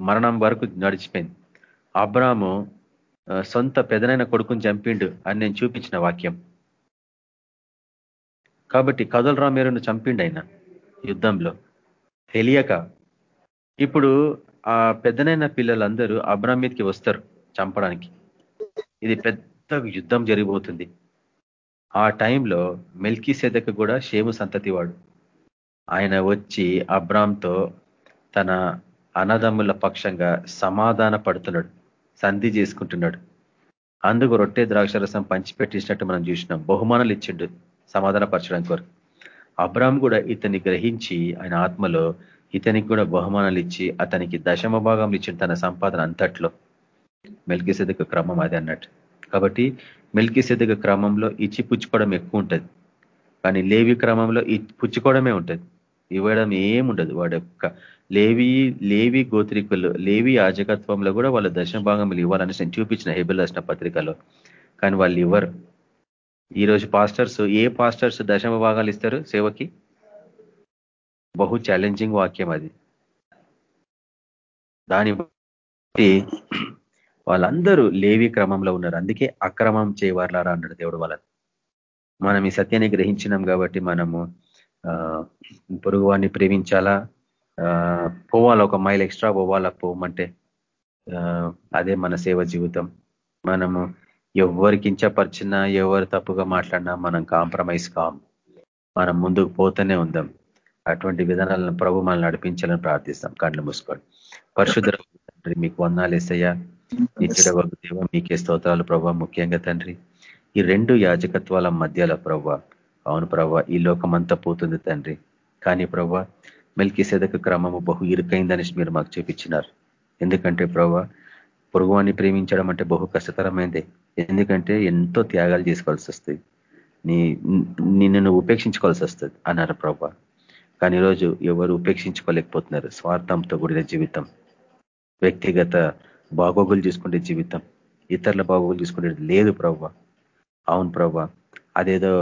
మరణం వరకు నడిచిపోయింది. అబ్రాము సొంత పెదనైన కొడుకుని చంపిండు అని నేను చూపించిన వాక్యం. కాబట్టి కదలరామేరును చంపిండు ఆయన యుద్ధంలో. తెలియక ఇప్పుడు ఆ పెద్దనైన పిల్లలందరూ అబ్రామ్ మీదకి వస్తారు చంపడానికి. ఇది పెద్ద యుద్ధం జరిగిపోతుంది. ఆ టైంలో మెల్కీ సెదక కూడా షేము సంతతి వాడు ఆయన వచ్చి అబ్రామ్తో తన అన్నదమ్ముల పక్షంగా సమాధాన పడుతున్నాడు సంధి చేసుకుంటున్నాడు. అందుకు రొట్టె ద్రాక్షరసం పంచిపెట్టించినట్టు మనం చూసినాం. బహుమానాలు ఇచ్చిండు సమాధానపరచడానికి వరకు. అబ్రామ్ కూడా ఇతన్ని గ్రహించి ఆయన ఆత్మలో ఇతనికి కూడా బహుమానాలు ఇచ్చి అతనికి దశమ భాగం ఇచ్చిన తన సంపాదన అంతట్లో. మెల్కిసెదక క్రమం అది అన్నట్టు. కాబట్టి మెల్కిసెదక క్రమంలో ఇచ్చి పుచ్చుకోవడం ఎక్కువ ఉంటుంది. కానీ లేవి క్రమంలో పుచ్చుకోవడమే ఉంటుంది. ఇవ్వడం ఏముండదు వాడు యొక్క లేవి లేవి గోత్రికులు లేవి యాజకత్వంలో కూడా వాళ్ళ దశమ భాగంలో ఇవ్వాలని నేను చూపించిన హెబిల్ రాసిన పత్రికలో. కానీ వాళ్ళు ఇవ్వరు. ఈరోజు పాస్టర్స్ ఏ పాస్టర్స్ దశమ భాగాలు ఇస్తారు సేవకి? బహు ఛాలెంజింగ్ వాక్యం అది. దాని వాళ్ళందరూ లేవి క్రమంలో ఉన్నారు. అందుకే అక్రమం చేయవర్లారా అన్నాడు దేవుడు వాళ్ళని. మనం ఈ సత్యాన్ని గ్రహించినాం కాబట్టి మనము పొరుగువాన్ని ప్రేమించాలా? పోవాలా? ఒక మైల్ ఎక్స్ట్రా పోవాలా? పోమంటే అదే మన సేవ జీవితం. మనము ఎవరు కించపరిచినా ఎవరు తప్పుగా మాట్లాడినా మనం కాంప్రమైజ్ కాం మనం ముందుకు పోతూనే ఉందాం. అటువంటి విధానాలను ప్రభు మనల్ని నడిపించాలని ప్రార్థిస్తాం. కళ్ళు మూసుకోండి. పరిశుద్ధ తండ్రి మీకు వందాలు వేసయ్యా నిత్యుడ దేవ మీకే స్తోత్రాలు ప్రభావ ముఖ్యంగా తండ్రి ఈ రెండు యాజకత్వాల మధ్యలో ప్రవ్వ అవును ప్రవ్వ ఈ లోకమంతా పోతుంది తండ్రి. కానీ ప్రవ్వ మెల్కి సెదక క్రమము బహు ఇరుకైందని మీరు మాకు చూపించినారు. ఎందుకంటే ప్రవ్వ పొరుగువాన్ని ప్రేమించడం అంటే బహు కష్టతరమైందే. ఎందుకంటే ఎంతో త్యాగాలు చేసుకోవాల్సి వస్తుంది. నీ నిన్ను ఉపేక్షించుకోవాల్సి వస్తుంది అన్నారు ప్రభా. కానీ ఈరోజు ఎవరు ఉపేక్షించుకోలేకపోతున్నారు. స్వార్థంతో కూడిన జీవితం వ్యక్తిగత బాగోగులు చూసుకునే జీవితం ఇతరుల బాగోగులు చూసుకునేది లేదు ప్రవ్వ. అవును ప్రవ్వ అదేదో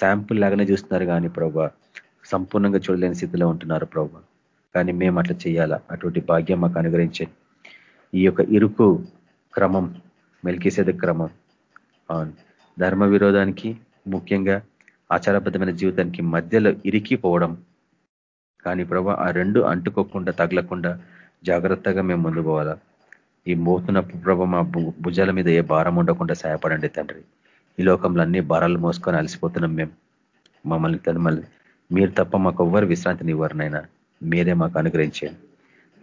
శాంపుల్ లాగానే చూస్తున్నారు కానీ ప్రభా సంపూర్ణంగా చూడలేని స్థితిలో ఉంటున్నారు ప్రభా కానీ మేము అట్లా చేయాలా? అటువంటి భాగ్యం మాకు అనుగ్రహించే ఈ యొక్క ఇరుకు క్రమం మెలికేసేది క్రమం అవును. ధర్మ విరోధానికి ముఖ్యంగా ఆచారబద్ధమైన జీవితానికి మధ్యలో ఇరికిపోవడం. కానీ ప్రభా ఆ రెండు అంటుకోకుండా తగలకుండా జాగ్రత్తగా మేము ముందు పోవాలా? ఈ మోతున్న ప్రభ మా భుజాల మీద ఏ భారం ఉండకుండా సహాయపడండి తండ్రి. ఈ లోకంలో అన్ని భారాలు మోసుకొని అలసిపోతున్నాం మేము మమ్మల్ని తనమల్ని మీరు తప్ప మాకు ఎవ్వరు విశ్రాంతిని ఇవ్వరునైనా మీరే మాకు అనుగ్రహించండి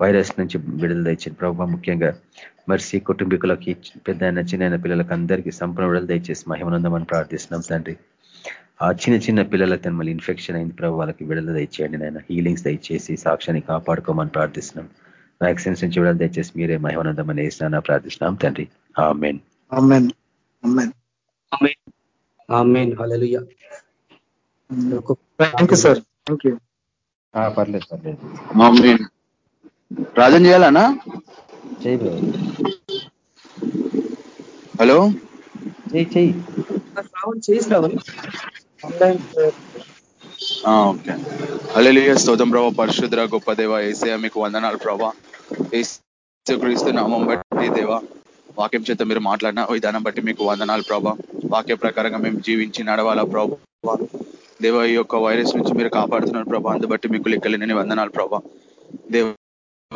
వైరస్ నుంచి విడుదల తెచ్చింది ప్రభావ ముఖ్యంగా మరిసి కుటుంబీకులకి పెద్ద చిన్న పిల్లలకి అందరికీ సంపూర్ణ విడుదల దయచేసి మహిమనందమని ప్రార్థిస్తున్నాం తండ్రి. ఆ చిన్న చిన్న పిల్లలతో మళ్ళీ ఇన్ఫెక్షన్ అయింది ప్రభు వాళ్ళకి విడుదల దయచేయండి నాయన. హీలింగ్స్ దయచేసి సాక్ష్యాన్ని కాపాడుకోమని ప్రార్థిస్తున్నాం. వ్యాక్సిన్స్ నుంచి విడుదల దయచేసి మీరే మహిమనందమని వేసినా ప్రార్థిస్తున్నాం తండ్రి. ఆమెన్ పర్లేదు పర్లేదు. ప్రార్థన చేయాలనా? చేయి హలో చెయ్యి చెయ్యి శ్రావణ్ చేయి శ్రావణ్. Online okay. అల్లెలియ స్తోత్రం ప్రభా. పరిశుద్ర గొప్ప దేవ ఏసయ మీకు వందనాలు ప్రభా. క్రీస్తు నామం బట్టి దేవ వాక్యం చేత మీరు మాట్లాడిన విధానం బట్టి మీకు వందనాలు ప్రభా. వాక్య ప్రకారంగా మేము జీవించి నడవాలా ప్రభా. దేవ ఈ యొక్క వైరస్ నుంచి మీరు కాపాడుతున్నారు ప్రభా. అందుబట్టి మీకు లెక్కలేని వందనాలు ప్రభా. దేవ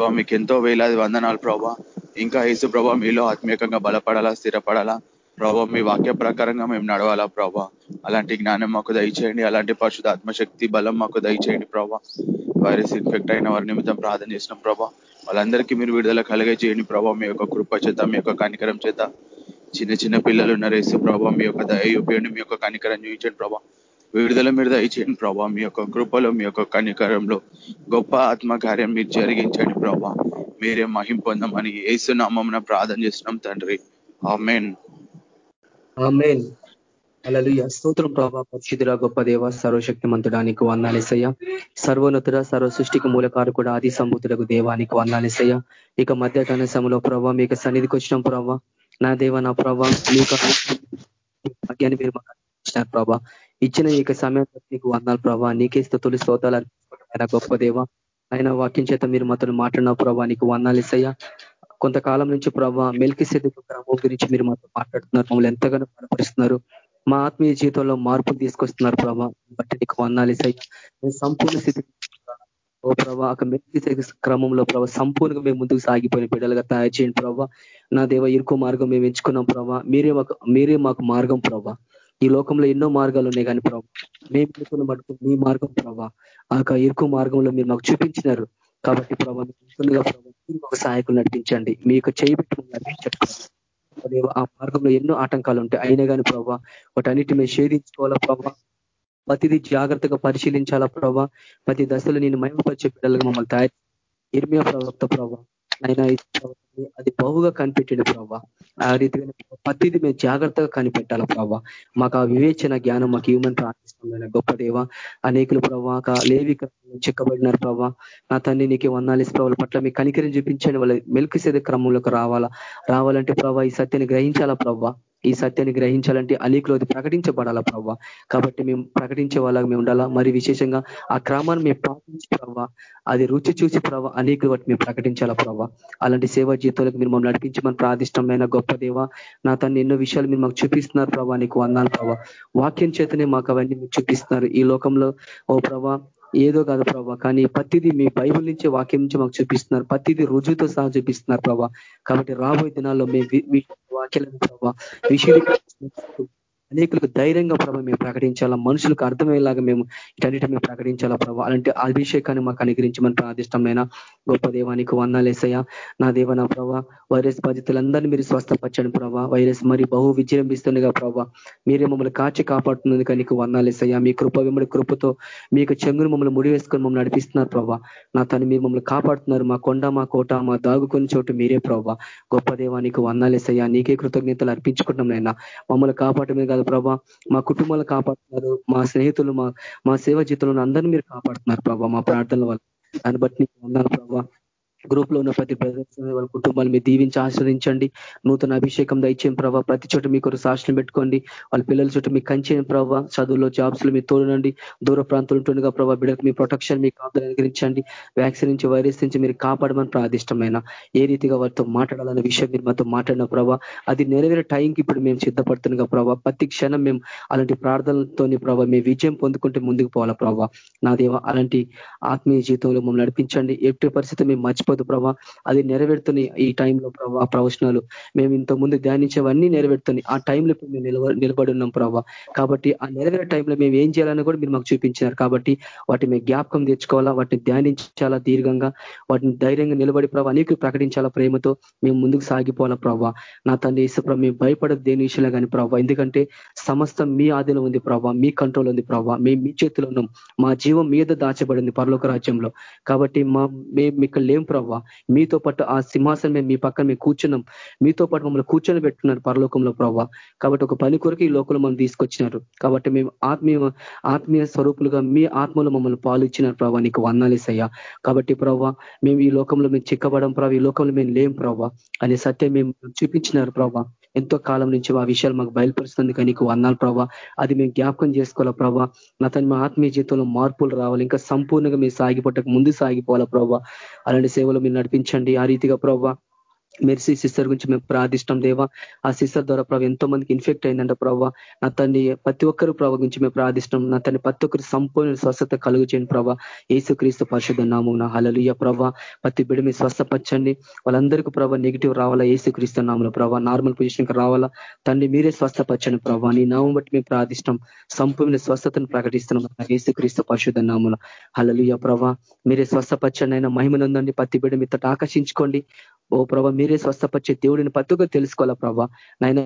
మీకు ఎంతో వేలాది వందనాలు ప్రభా. ఇంకా యేసు ప్రభా మీలో ఆత్మీయంగా బలపడాలా స్థిరపడాలా? ప్రభా మీ వాక్య ప్రకారంగా మేము నడవాలా ప్రభా? అలాంటి జ్ఞానం మాకు దయచేయండి. అలాంటి పరిశుద్ధ బలం మాకు దయచేయండి ప్రభా. వైరస్ ఇన్ఫెక్ట్ అయిన వారి నిమిత్తం ప్రార్థన చేసిన ప్రభా. వాళ్ళందరికీ మీరు విడుదల కలిగే చేయండి ప్రభా మీ యొక్క కృప చేత మీ యొక్క కనికరం చేత. చిన్న చిన్న పిల్లలు ఉన్నారు యేసు ప్రభా మీ యొక్క దయ ఉపయోగండి మీ యొక్క కనికరం చూపించండి ప్రభా. విడుదల మీరు దయచేయండి ప్రభా మీ యొక్క కృపలో మీ యొక్క కనికరంలో గొప్ప ఆత్మకార్యం మీరు జరిగించండి ప్రభా. మీరే మహిం పొందమని ఏసునామం ప్రార్థన చేస్తున్నాం తండ్రి. ఆమెన్. ఆమెన్. అలలుయ స్తోత్రం ప్రభా పరిశుద్ధుల గొప్ప దేవ సర్వశక్తి మంతుడానికి వందాలేసయ్య సర్వోన్నతుడ సర్వ సృష్టికి మూలకారు కూడా ఆది సంబుతులకు దేవానికి వందాలేసయ్య ఇక మధ్య సమయంలో ప్రభావ మీకు సన్నిధికి వచ్చిన ప్రభా. నా దేవ నా ప్రభా మీకు భాగ్యాన్ని మీరు మాకు ప్రభా. ఇచ్చిన ఈ సమయం నీకు వందాలు ప్రభా. నీకే స్థుతులు స్తోతాలు గొప్ప దేవ. ఆయన వాక్యం చేత మీరు మాతో మాట్లాడిన ప్రభా నీకు వందాలేసయ్య కొంతకాలం నుంచి ప్రభావ మెల్కి సెదుకు క్రమం గురించి మీరు మాతో మాట్లాడుతున్నారు మమ్మల్ని ఎంతగానో బలపరుస్తున్నారు. మా ఆత్మీయ జీవితంలో మార్పులు తీసుకొస్తున్నారు ప్రభా. బట్టి నీకు వందాలి సంపూర్ణ స్థితి ఓ ప్రభా ఒక మెల్కి క్రమంలో ప్రభావ సంపూర్ణంగా మేము ముందుకు సాగిపోయిన బిడ్డలుగా తయారు చేయండి ప్రభా. నా దేవ ఇరుకు మార్గం మేము ఎంచుకున్నాం ప్రభా. మీరే మాకు మీరే మాకు మార్గం ప్రభా. ఈ లోకంలో ఎన్నో మార్గాలు ఉన్నాయి కానీ ప్రభా మేము మటుకు మీ మార్గం ప్రభా. ఆ ఇరుకు మార్గంలో మీరు మాకు చూపించినారు. కాబట్టి ప్రభావ ఒక సహాయకులు నడిపించండి. మీకు చేయి నడిపించండి ఆ మార్గంలో ఎన్నో ఆటంకాలు ఉంటాయి. అయినా కానీ ప్రభావ వాటన్నిటి మేము షేధించుకోవాలా ప్రభావ ప్రతిదీ జాగ్రత్తగా పరిశీలించాలా ప్రభావ ప్రతి దశలో నేను మహిమపరిచే బిడ్డలుగా మమ్మల్ని తయారు ఇర్మియా ప్రవక్త ప్రభావ ఆయన అది బహుగా కనిపెట్టిండు ప్రభావ ఆ రీతిగా ప్రతిదీ మేము జాగ్రత్తగా కనిపెట్టాలా ప్రభావ మాకు ఆ వివేచన జ్ఞానం మాకు ఇవ్వమని ప్రార్థిస్తున్నాం గొప్ప దేవ. అనేకులు ప్రభావ లేవి చెక్కబడినారు ప్రభావ నా తండ్రి నీకు వందాలి ప్రభావాల పట్ల మీ కనికరిని చూపించండి. వాళ్ళ మెలుకు సేద క్రమంలోకి రావాలా. రావాలంటే ప్రభావ ఈ సత్యాన్ని గ్రహించాలా ప్రభావ ఈ సత్యాన్ని గ్రహించాలంటే అనేకులు అది ప్రకటించబడాలా ప్రవ్వ కాబట్టి మేము ప్రకటించే వాళ్ళకి మేము ఉండాలా. మరి విశేషంగా ఆ క్రమాన్ని మేము పాటించి ప్రవ్వ అది రుచి చూసి ప్రవ్వ అనేకులు వాటి మేము ప్రకటించాలా ప్రవ్వ అలాంటి సేవా జీవితాలకు మీరు మమ్మల్ని నడిపించమని ప్రాదిష్టమైన గొప్ప దేవ నా తను ఎన్నో విషయాలు మీరు మాకు చూపిస్తున్నారు ప్రభా నీకు వందాలు ప్రభా. వాక్యం చేతనే మాకు అవన్నీ మీరు చూపిస్తున్నారు. ఈ లోకంలో ఓ ప్రభా ఏదో కాదు ప్రభా కానీ ప్రతిదీ మీ బైబుల్ నుంచి వాక్యం నుంచి మాకు చూపిస్తున్నారు. ప్రతిదీ రుజువుతో సహా చూపిస్తున్నారు ప్రభా. కాబట్టి రాబోయే దినాల్లో మేము వాక్యాలను ప్రభా విషయం అనేకులకు ధైర్యంగా ప్రభ మేము ప్రకటించాలా? మనుషులకు అర్థమయ్యేలాగా మేము ఇటన్నిటి మేము ప్రకటించాలా ప్రభావ అలాంటి అభిషేకాన్ని మాకు అనుగ్రహించమని ప్రాదిష్టమైన గొప్ప దేవానికి వందాలేసయ్యా నా దేవ నా ప్రభా వైరస్ బాధితులందరినీ మీరు స్వస్థపరచండి ప్రభావ వైరస్ మరి బహు విజృంభిస్తుండగా ప్రభావ మీరే మమ్మల్ని కాచి కాపాడుతున్నందుకు నీకు వందాలేసయ్యా మీ కృప వెంబడి కృపతో మీకు చెంగును మమ్మల్ని ముడివేసుకొని మమ్మల్ని నడిపిస్తున్నారు ప్రభా. నా తను మీరు మమ్మల్ని కాపాడుతున్నారు. మా కొండ మా కోట మా దాగుకొని చోటు మీరే ప్రభావ గొప్ప దేవానికి వందాలేసయ్యా నీకే కృతజ్ఞతలు అర్పించుకుంటున్నాం నైనా మమ్మల్ని కాపాడమే కాదు ప్రభా. మా కుటుంబాలు కాపాడుతున్నారు. మా స్నేహితులు మా మా సేవ జీతంలో అందరినీ మీరు కాపాడుతున్నారు ప్రభా. మా ప్రార్థనల వల్ల. దాన్ని బట్టి నీకు వందాలు ప్రభా. గ్రూప్లో ఉన్న ప్రతి బ్రదర్స్ వాళ్ళ కుటుంబాలు మీరు దీవించి ఆశ్రయించండి. నూతన అభిషేకం దయచేయం ప్రభావ ప్రతి చోట మీ కొరకు సాక్షులు పెట్టుకోండి. వాళ్ళ పిల్లల చుట్టూ మీకు కంచేయం ప్రభావ చదువులో జాబ్స్లో మీరు తోడనండి దూర ప్రాంతాలు ఉంటుండగా ప్రభావ బిడ్డకు మీ ప్రొటెక్షన్ మీ కాపుదలు అనుగ్రహించండి. వ్యాక్సిన్ నుంచి వైరస్ నుంచి మీరు కాపాడమని ప్రాదిష్టమైన ఏ రీతిగా వారితో మాట్లాడాలన్న విషయం మీరు మాతో మాట్లాడిన ప్రభావ అది నెరవేరే టైంకి ఇప్పుడు మేము సిద్ధపడుతుండగా ప్రభావ ప్రతి క్షణం మేము అలాంటి ప్రార్థనలతోని ప్రభావ మీ విజయం పొందుకుంటే ముందుకు పోవాలా ప్రభావ నా దేవ అలాంటి ఆత్మీయ జీవితంలో మమ్మల్ని నడిపించండి. ఎట్టి పరిస్థితి మేము మర్చిపో అయిపోదు ప్రభా. అది నెరవేరుతున్నాయి ఈ టైంలో ప్రభా ఆ ప్రవచనాలు. మేము ఇంత ముందు ధ్యానించేవన్నీ నెరవేరుతున్నాయి. ఆ టైంలో మేము నిలవ నిలబడి ఉన్నాం ప్రభా. కాబట్టి ఆ నెరవేరే టైంలో మేము ఏం చేయాలని కూడా మీరు మాకు చూపించినారు. కాబట్టి వాటిని మేము జ్ఞాపకం తెచ్చుకోవాలా? వాటిని ధ్యానించాలా దీర్ఘంగా? వాటిని ధైర్యంగా నిలబడి ప్రభావ అనేక ప్రకటించాలా ప్రేమతో? మేము ముందుకు సాగిపోవాలా ప్రభావ నా తండ్రి ఇసుప్రభ మేము భయపడదు దేని విషయంలో కానీ ప్రభావ ఎందుకంటే సమస్తం మీ ఆధీనం ఉంది ప్రభావ మీ కంట్రోల్ ఉంది ప్రభావ మేము మీ చేతిలో ఉన్నాం. మా జీవం మీద దాచబడింది పరలోక రాజ్యంలో. కాబట్టి మా మేము ఇక్కడ లేం ప్రభావ ప్రవ్వ మీతో పాటు ఆ సింహాసనం మేము మీ పక్కన మేము కూర్చున్నాం. మీతో పాటు మమ్మల్ని కూర్చొని పెట్టున్నారు పరలోకంలో ప్రభా కాబట్టి ఒక పని కొరకు ఈ లోకంలో మనం తీసుకొచ్చినారు. కాబట్టి మేము ఆత్మీయ ఆత్మీయ స్వరూపులుగా మీ ఆత్మలో మమ్మల్ని పాలు ఇచ్చినారు ప్రభావ నీకు వందాలేసయ్యా కాబట్టి ప్రభావ మేము ఈ లోకంలో మేము చిక్కబడం ప్రభావ ఈ లోకంలో మేము లేం ప్రభా అనే సత్యం మేము చూపించినారు ప్రభావ ఎంతో కాలం నుంచి ఆ విషయాలు మాకు బయలుపరుస్తుంది. కానీ నీకు వందాలు ప్రభావ అది మేము జ్ఞాపకం చేసుకోవాలా ప్రభావ నా తను మా ఆత్మీయ జీవితంలో మార్పులు రావాలి. ఇంకా సంపూర్ణంగా మీరు సాగిపోటకు ముందు సాగిపోవాలా ప్రభావ అలాంటి సేవలు మీరు నడిపించండి. ఆ రీతిగా ప్రభావ మెర్సీ సిస్టర్ గురించి మేము ప్రార్థిష్టం దేవా. ఆ సిస్టర్ ద్వారా ప్రభావ ఎంతో మందికి ఇన్ఫెక్ట్ అయిందంట ప్రభావ నా తన్ని ప్రతి ఒక్కరు ప్రభావ గురించి మేము ప్రార్థిష్టం. నా తన్ని ప్రతి ఒక్కరు సంపూర్ణ స్వస్థత కలుగు చేయండి ప్రభావ ఏసుక్రీస్తు పరిషత్ నామం నా హలలుయ ప్రభావ ప్రతి బిడ మీ స్వస్థపరచండి. వాళ్ళందరికీ ప్రభావ నెగిటివ్ రావాలా? ఏసుక్రీస్తు నామంలో ప్రభావ నార్మల్ పొజిషన్కి రావాలా? తండ్రి మీరే స్వస్థపరచండి ప్రభావ నీ నామం బట్టి మేము ప్రార్థిష్టం. సంపూర్ణ స్వస్థతను ప్రకటిస్తున్నాం ఏసుక్రీస్తు పరిషత్ నామంలో హలలుయ ప్రభావ మీరే స్వస్థపచ్చండి అయినా మహిమనుందండి ప్రతి బిడ మీతో ఆకర్షించుకోండి. ఓ ప్రభా మీరే స్వస్థపరిచే దేవుడిని పత్తుగా తెలుసుకోవాలా ప్రభా? నాయన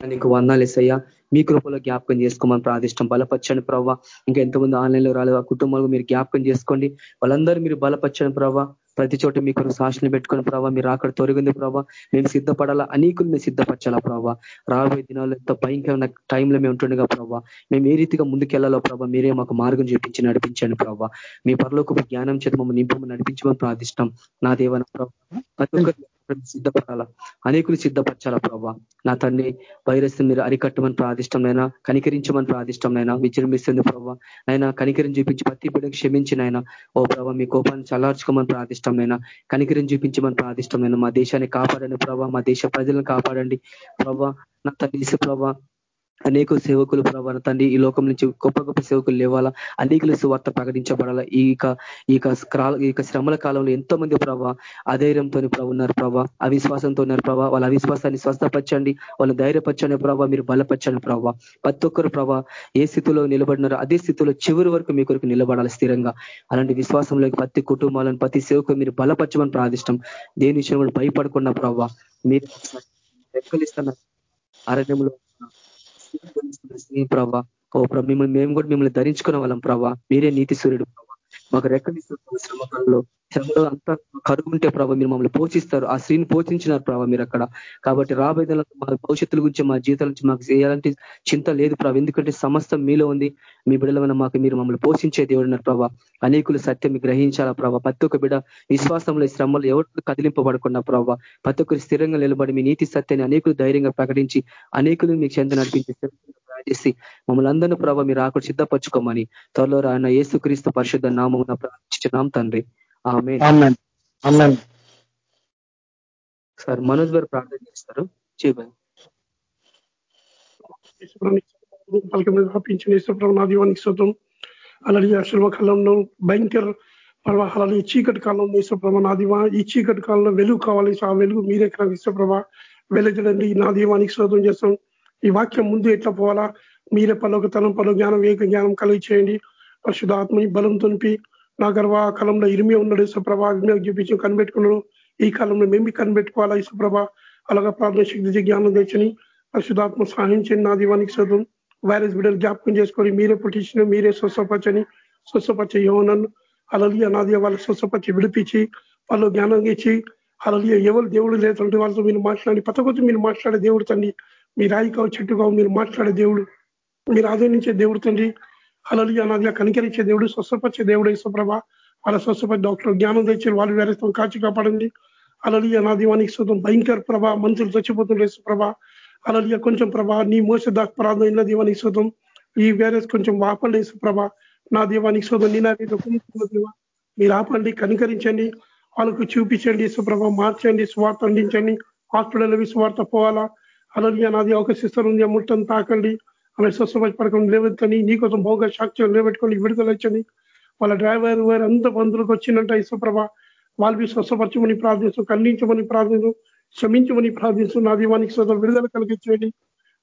నీకు వందాలేసయ్యా మీ కృపలో జ్ఞాపకం చేసుకోమని ప్రాదిష్టం బలపరచండి ప్రభావ ఇంకా ఎంతమంది ఆన్లైన్లో రాలేదు ఆ కుటుంబాలకు మీరు జ్ఞాపకం చేసుకోండి. వాళ్ళందరూ మీరు బలపరచండి ప్రభావ ప్రతి చోట మీ కొరకు సాక్షిని పెట్టుకుని ప్రభావ మీరు అక్కడ తొలగింది ప్రభావ మేము సిద్ధపడాలా? అనేకులు మేము సిద్ధపరచాలా ప్రభావ రాబోయే దినాలు ఎంతో భయంకరమైన టైంలో మేము ఉంటుండగా ప్రభావ మేము ఏ రీతిగా ముందుకెళ్ళాలో ప్రభావ మీరే మాకు మార్గం చూపించి నడిపించండి ప్రభావ మీ పరలోకి జ్ఞానం చేత మమ్మల్ని నింపమని నడిపించమని ప్రార్థిష్టం నా దేవన ప్రభావ ప్రతి ఒక్కరు సిద్ధపడాలా అనేకులు సిద్ధపరచాలా ప్రభావ నా తండ్రి వైరస్ మీరు అరికట్టమని ప్రాదిష్టంనైనా కనికరించమని ప్రాదిష్టంనైనా విజృంభిస్తుంది ప్రభావ అయినా కనికరిని చూపించి ప్రతి బిడ్డకు క్షమించినైనా ఓ ప్రభావ మీ కోపాన్ని చల్లార్చుకోమని ప్రాదిష్టమైనా కనికరిని చూపించమని ప్రాదిష్టమైన మా దేశాన్ని కాపాడండి ప్రభావ మా దేశ ప్రజలను కాపాడండి ప్రభావ నా తండ్రి ప్రభావ అనేక సేవకులు ప్రభావ తండ్రి ఈ లోకం నుంచి గొప్ప గొప్ప సేవకులు లేవాలా? అనేకలు సువార్త ప్రకటించబడాలా? ఈ ఈ శ్రమల కాలంలో ఎంతో మంది ప్రభావ అధైర్యంతో ప్రభు ఉన్నారు ప్రభావ అవిశ్వాసంతో ఉన్నారు ప్రభావ వాళ్ళ అవిశ్వాసాన్ని స్వస్థపరచండి వాళ్ళ ధైర్యపరచండి ప్రభావ మీరు బలపరచండి ప్రభావ. ప్రతి ఒక్కరు ప్రభావ ఏ స్థితిలో నిలబడినారో అదే స్థితిలో చివరి వరకు మీ కొరకు నిలబడాలి స్థిరంగా. అలాంటి విశ్వాసంలో ప్రతి కుటుంబాలను ప్రతి సేవకు మీరు బలపరచమని ప్రార్థిష్టం. దేని విషయం కూడా భయపడకుండా ప్రభావ మీరు ఎక్కలిస్తున్నారు అరణ్యంలో ప్రభా. ఓ ప్రభ మిమ్మల్ని మేము కూడా మిమ్మల్ని ధరించుకున్న వాళ్ళం ప్రభా. మీరే నీతి సూర్యుడు. మాకు రెక్కలిస్తున్న శ్రమకాలలో శ్రమలో అంతా కరుగుంటే ప్రభావ మీరు మమ్మల్ని పోషిస్తారు. ఆ స్త్రీని పోషించినారు ప్రభావ మీరు అక్కడ. కాబట్టి రాబోయే మా భవిష్యత్తుల గురించి మా జీవితాల నుంచి మాకు చేయాలంటే చింత లేదు ప్రభావ ఎందుకంటే సమస్తం మీలో ఉంది. మీ బిడ్డల మాకు మీరు మమ్మల్ని పోషించే దేవుడున్నారు ప్రభావ అనేకులు సత్యం గ్రహించాలా ప్రభావ ప్రతి ఒక్క బిడ్డ విశ్వాసంలో శ్రమలు ఎవరు కదిలింపబడకుండా ప్రభావ ప్రతి ఒక్కరు స్థిరంగా నిలబడి మీ నీతి సత్యాన్ని అనేకులు ధైర్యంగా ప్రకటించి అనేకులు మీకు చెంత నడిపించే చేసి మమ్మల్ని అందరినీ ప్రభావ మీరు ఆకుడు సిద్ధపరచుకోమని త్వరలో రాయన ఏసుక్రీస్తు పరిశుద్ధ నామం ప్రార్థించున్నాం తండ్రి. సార్ మనోజ్ గారు ప్రార్థన చేస్తారు. చేయబడి నా దీవానికి శుతం అలాగే కాలంలో భయంకర పర్వాహాలు ఈ చీకటి కాలంలో ఈశ్వరప్రభ నా దీవా ఈ చీకటి కాలంలో వెలుగు కావాలి ఆ వెలుగు మీరే ఈశ్వరప్రభ వెలుగులండి నా దీవానికి శోధం చేస్తాం. ఈ వాక్యం ముందు ఎట్లా పోవాలా? మీరే పలుక తలం పలు జ్ఞానం ఏక జ్ఞానం కలిగి చేయండి. పరిశుధాత్మని బలం తునిపి నా గర్వ కాలంలో ఇరిమి ఉన్నాడు ఇసుప్రభ చూపించి కనిపెట్టుకున్నాడు. ఈ కాలంలో మేము కనిపెట్టుకోవాలా సుప్రభ అలాగా ప్రార్థన శక్తి జ్ఞానం తెచ్చని పరిశుధాత్మ సహాయం చేయండి. నా దీవానికి చదువు వైరస్ బిడ్డలు జ్ఞాపకం చేసుకొని మీరే పుట్టించిన మీరే స్వస్థపరచని స్వస్థపరచ యోనన్ను అలలియ నాది వాళ్ళకి స్వస్థపరిచి విడిపించి వాళ్ళు జ్ఞానం ఇచ్చి అలలియ ఎవరు దేవుడు లేదంటే వాళ్ళతో మీరు మాట్లాడి పతకొచ్చి మీరు మాట్లాడే దేవుడు తండ్రి. మీరు రాయికావు చెట్టుగా మీరు మాట్లాడే దేవుడు. మీరు ఆదరించే దేవుడు తండ్రి. అలలి అనాదిగా కనికరించే దేవుడు స్వస్థపరిచే దేవుడు ఇసుప్రభ వాళ్ళ స్వస్థపతి డాక్టర్ జ్ఞానం తెచ్చి వాళ్ళు వేరేస్తాం కాచి కాపాడండి. నా దేవానికి శుతం భయంకర ప్రభ. మంత్రులు చచ్చిపోతుండే ప్రభ. అలలియ కొంచెం ప్రభ నీ మోస దాక్ ప్రార్థన ఇన్న దీవానికి శుతం ఈ వేరే కొంచెం ఆపండి ప్రభ. నా దీవానికి శోధం నీ మీరు ఆపండి కనికరించండి. వాళ్ళకు చూపించండి సుప్రభ మార్చండి స్వార్థ అందించండి. హాస్పిటల్ స్వార్థ పోవాలా? అలలియ నాది అవకాశిస్తారు ఉంది ఆ ముట్టని తాకండి. ఆమె స్వస్థపడి పడకుండా లేవెత్తని నీకోసం భోగ సాక్ష్యం నిలబెట్టుకొని విడుదల వచ్చని వాళ్ళ డ్రైవర్ వారు అంత బంధువులకు వచ్చిందంట ఈశ్వ్రభ వాళ్ళు స్వస్థపరచమని ప్రార్థిస్తూ ఖండించమని ప్రార్థిస్తూ క్షమించమని ప్రార్థిస్తూ నా దీవానికి స్వత విడుదల కలిగించండి.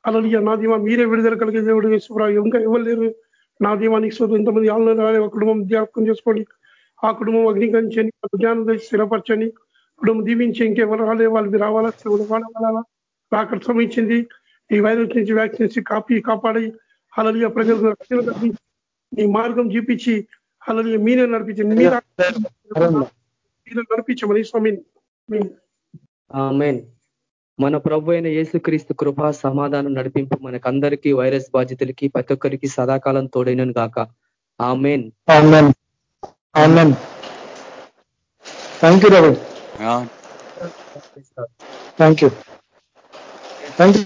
అలలియ నా దీవా మీరే విడుదల కలిగే దేవుడు ఈశ్వ్రభ ఇంకా ఇవ్వలేరు. నా దీవానికి స్వతం ఇంతమంది ఆళ్ళ కుటుంబం జ్ఞాపకం చేసుకోండి. ఆ కుటుంబం అగ్నికరించండి. జ్ఞానం స్థిరపరచండి. కుటుంబం దీవించి ఇంకెవరు రాలే. వాళ్ళు రావాలా? వాడాలా అక్కడ శ్రమించింది ఈ వైరస్ నుంచి వ్యాక్సిన్స్ కాపీ కాపాడి అలలియ ప్రజలకు ఈ మార్గం చూపించి అలలియ మీరే నడిపించండి మీరు నడిపించమని స్వామి. మన ప్రభు అయిన యేసుక్రీస్తు కృప సమాధానం నడిపింపు మనకందరికీ వైరస్ బాధితులకి ప్రతి ఒక్కరికి సదాకాలం తోడైనను గాక. Amen thank you thank you thank you